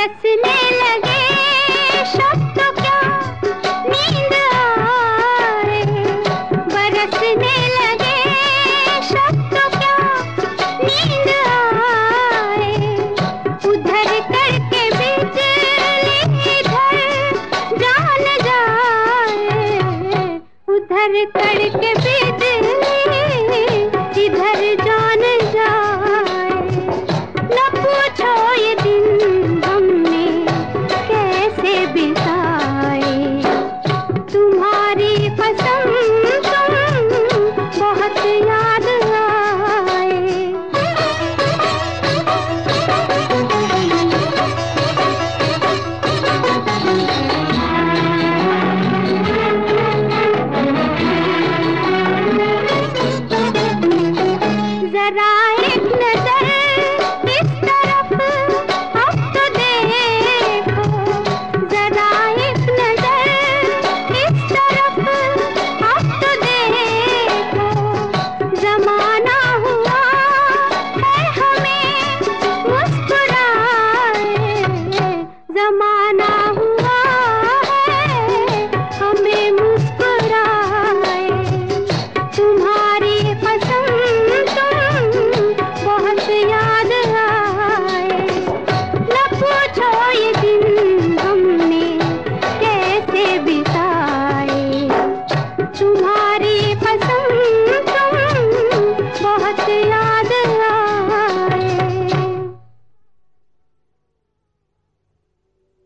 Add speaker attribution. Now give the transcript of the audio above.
Speaker 1: बरसने लगे तो क्या नींद बरसने लगे तो क्या नींद उधर करके इधर जान जाए उधर करके बीच इधर जान जाए न पूछो रा